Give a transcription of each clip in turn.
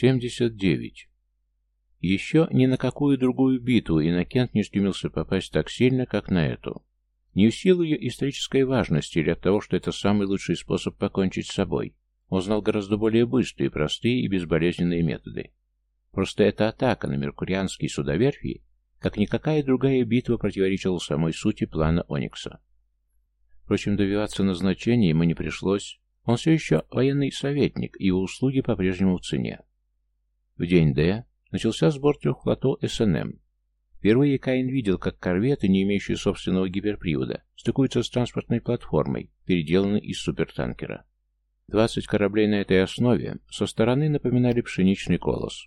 79. Еще ни на какую другую битву Иннокент не стремился попасть так сильно, как на эту. Не в силу ее исторической важности или от того, что это самый лучший способ покончить с собой. Он знал гораздо более быстрые, простые и безболезненные методы. Просто эта атака на меркурианские судоверфи, как никакая другая битва, противоречила самой сути плана Оникса. Впрочем, добиваться назначения ему не пришлось. Он все еще военный советник, и его услуги по-прежнему в цене. В день Д начался сбор трех флотов СНМ. Впервые Каин видел, как корветы, не имеющие собственного гиперпривода, стыкуются с транспортной платформой, переделанной из супертанкера. Двадцать кораблей на этой основе со стороны напоминали пшеничный колос.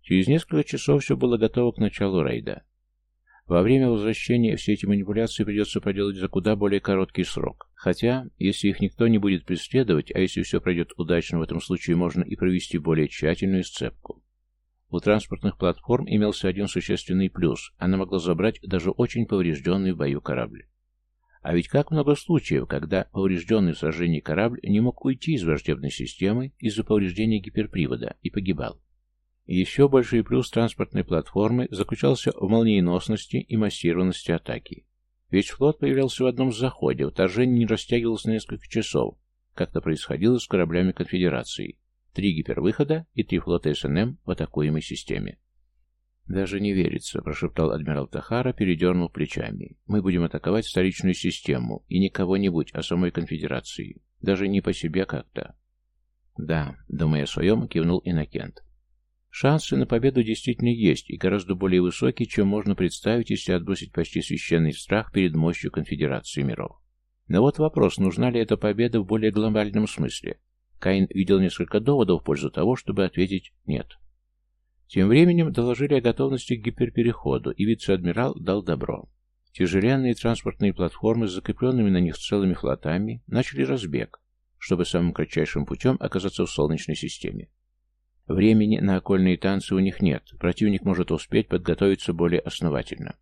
Через несколько часов все было готово к началу рейда. Во время возвращения все эти манипуляции придется проделать за куда более короткий срок. Хотя, если их никто не будет преследовать, а если все пройдет удачно, в этом случае можно и провести более тщательную сцепку. У транспортных платформ имелся один существенный плюс – она могла забрать даже очень поврежденный в бою корабль. А ведь как много случаев, когда поврежденный в сражении корабль не мог уйти из враждебной системы из-за повреждения гиперпривода и погибал. Еще больший плюс транспортной платформы заключался в молниеносности и массированности атаки. Ведь флот появлялся в одном заходе, вторжение не растягивалось на несколько часов, как это происходило с кораблями конфедерации, Три гипервыхода и три флота СНМ в атакуемой системе. «Даже не верится», — прошептал адмирал Тахара, передернул плечами. «Мы будем атаковать столичную систему, и не кого-нибудь, а самой конфедерации. Даже не по себе как-то». «Да», — думая о своем, кивнул Иннокент. «Шансы на победу действительно есть, и гораздо более высокие, чем можно представить, если отбросить почти священный страх перед мощью конфедерации миров. Но вот вопрос, нужна ли эта победа в более глобальном смысле, Каин видел несколько доводов в пользу того, чтобы ответить «нет». Тем временем доложили о готовности к гиперпереходу, и вице-адмирал дал добро. Тяжеленные транспортные платформы с закрепленными на них целыми флотами начали разбег, чтобы самым кратчайшим путем оказаться в Солнечной системе. Времени на окольные танцы у них нет, противник может успеть подготовиться более основательно.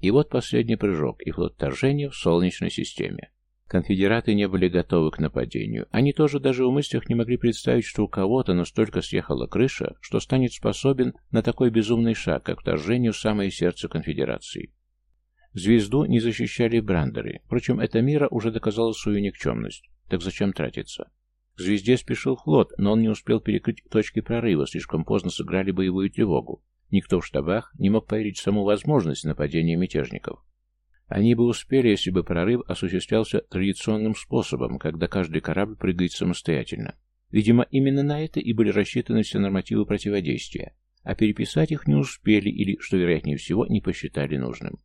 И вот последний прыжок и флот вторжения в Солнечной системе. Конфедераты не были готовы к нападению. Они тоже даже в мыслях не могли представить, что у кого-то настолько съехала крыша, что станет способен на такой безумный шаг, как вторжение в самое сердце конфедерации. Звезду не защищали брандеры. Впрочем, эта мира уже доказала свою никчемность. Так зачем тратиться? Звезде спешил флот, но он не успел перекрыть точки прорыва, слишком поздно сыграли боевую тревогу. Никто в штабах не мог поверить в саму возможность нападения мятежников. Они бы успели, если бы прорыв осуществлялся традиционным способом, когда каждый корабль прыгает самостоятельно. Видимо, именно на это и были рассчитаны все нормативы противодействия, а переписать их не успели или, что вероятнее всего, не посчитали нужным.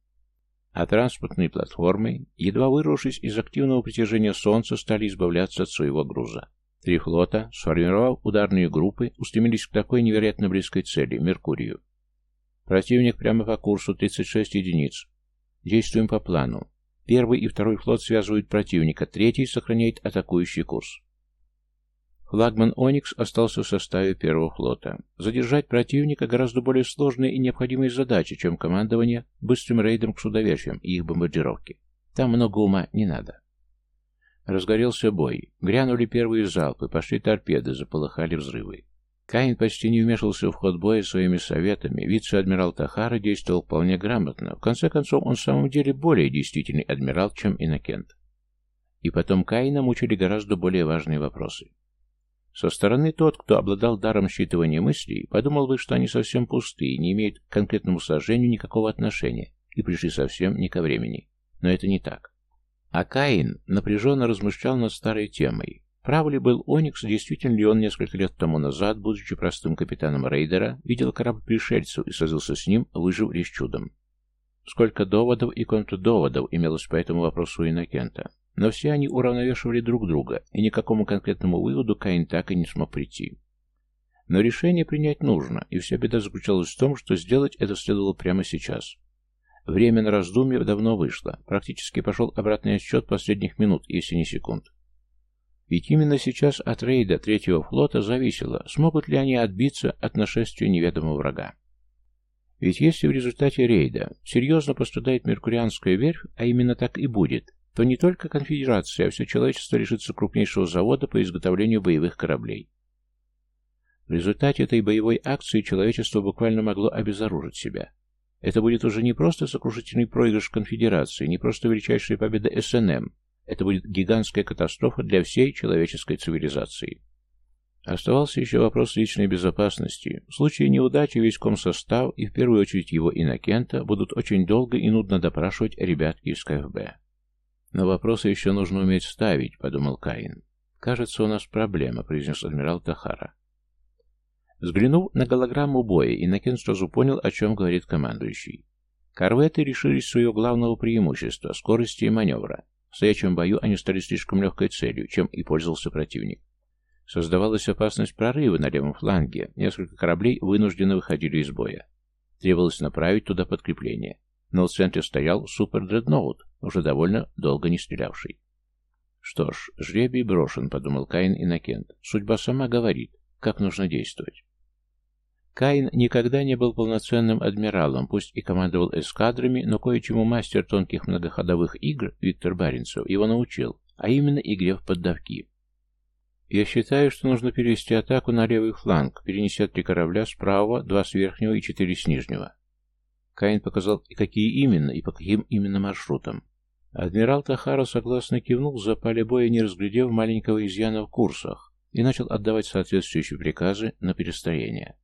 А транспортные платформы, едва вырвавшись из активного притяжения Солнца, стали избавляться от своего груза. Три флота, сформировав ударные группы, устремились к такой невероятно близкой цели – Меркурию. Противник прямо по курсу 36 единиц, Действуем по плану. Первый и второй флот связывают противника, третий сохраняет атакующий курс. Флагман «Оникс» остался в составе первого флота. Задержать противника гораздо более сложная и необходимая задача, чем командование быстрым рейдом к судоверфям и их бомбардировке. Там много ума не надо. Разгорелся бой. Грянули первые залпы, пошли торпеды, заполыхали взрывы. Каин почти не вмешивался в ход боя своими советами. Вице-адмирал Тахара действовал вполне грамотно. В конце концов, он в самом деле более действительный адмирал, чем Иннокент. И потом Каина мучили гораздо более важные вопросы. Со стороны тот, кто обладал даром считывания мыслей, подумал бы, что они совсем пустые, не имеют к конкретному сражению никакого отношения и пришли совсем не ко времени. Но это не так. А Каин напряженно размышлял над старой темой. Прав ли был Оникс, действительно ли он несколько лет тому назад, будучи простым капитаном рейдера, видел корабль пришельцев и сразился с ним, выжив лишь чудом? Сколько доводов и контрдоводов имелось по этому вопросу у Иннокента. Но все они уравновешивали друг друга, и никакому конкретному выводу Каин так и не смог прийти. Но решение принять нужно, и вся беда заключалась в том, что сделать это следовало прямо сейчас. Время на раздумье давно вышло, практически пошел обратный отсчет последних минут, если не секунд. Ведь именно сейчас от рейда третьего флота зависело, смогут ли они отбиться от нашествия неведомого врага. Ведь если в результате рейда серьезно пострадает Меркурианская верфь, а именно так и будет, то не только конфедерация, а все человечество лишится крупнейшего завода по изготовлению боевых кораблей. В результате этой боевой акции человечество буквально могло обезоружить себя. Это будет уже не просто сокрушительный проигрыш конфедерации, не просто величайшая победа СНМ, это будет гигантская катастрофа для всей человеческой цивилизации. Оставался еще вопрос личной безопасности. В случае неудачи весь комсостав, и в первую очередь его инокента, будут очень долго и нудно допрашивать ребятки из КФБ. «Но вопросы еще нужно уметь ставить», — подумал Каин. «Кажется, у нас проблема», — произнес адмирал Тахара. Взглянув на голограмму боя, Иннокент сразу понял, о чем говорит командующий. Корветы решились своего главного преимущества — скорости и маневра. В стоячем бою они стали слишком легкой целью, чем и пользовался противник. Создавалась опасность прорыва на левом фланге, несколько кораблей вынужденно выходили из боя. Требовалось направить туда подкрепление. Но в центре стоял супер-дредноут, уже довольно долго не стрелявший. «Что ж, жребий брошен», — подумал Каин Иннокент. «Судьба сама говорит, как нужно действовать». Каин никогда не был полноценным адмиралом, пусть и командовал эскадрами, но кое-чему мастер тонких многоходовых игр Виктор Баренцев его научил, а именно игре в поддавки. Я считаю, что нужно перевести атаку на левый фланг, перенеся три корабля с правого, два с верхнего и четыре с нижнего. Каин показал, и какие именно, и по каким именно маршрутам. Адмирал Тахара согласно кивнул, за поле боя не разглядев маленького изъяна в курсах, и начал отдавать соответствующие приказы на перестроение.